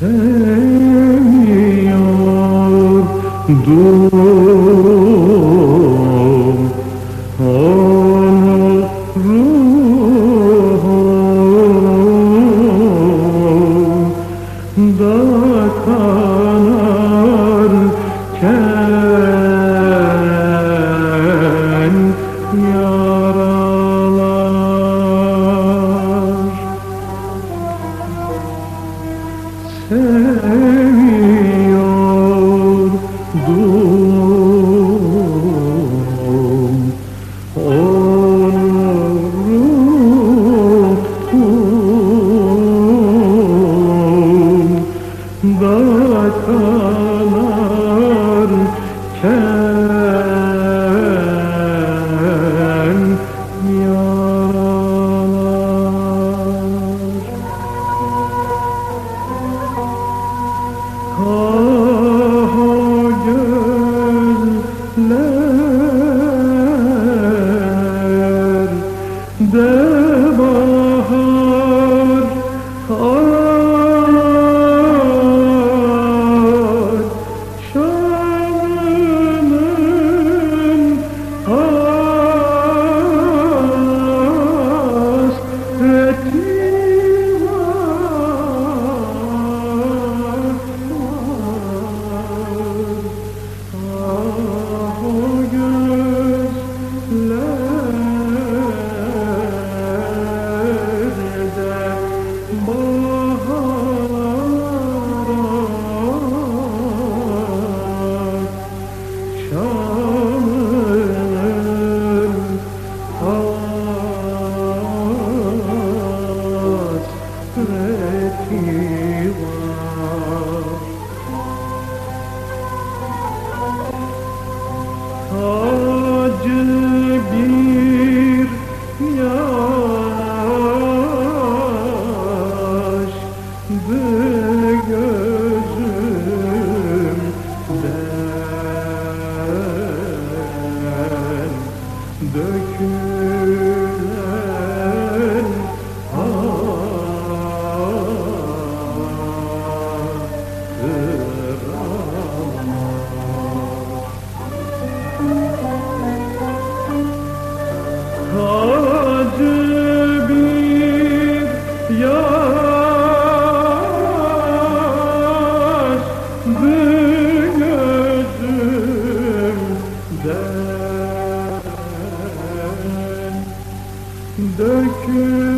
Seviyordum onu ruhum da de cœur.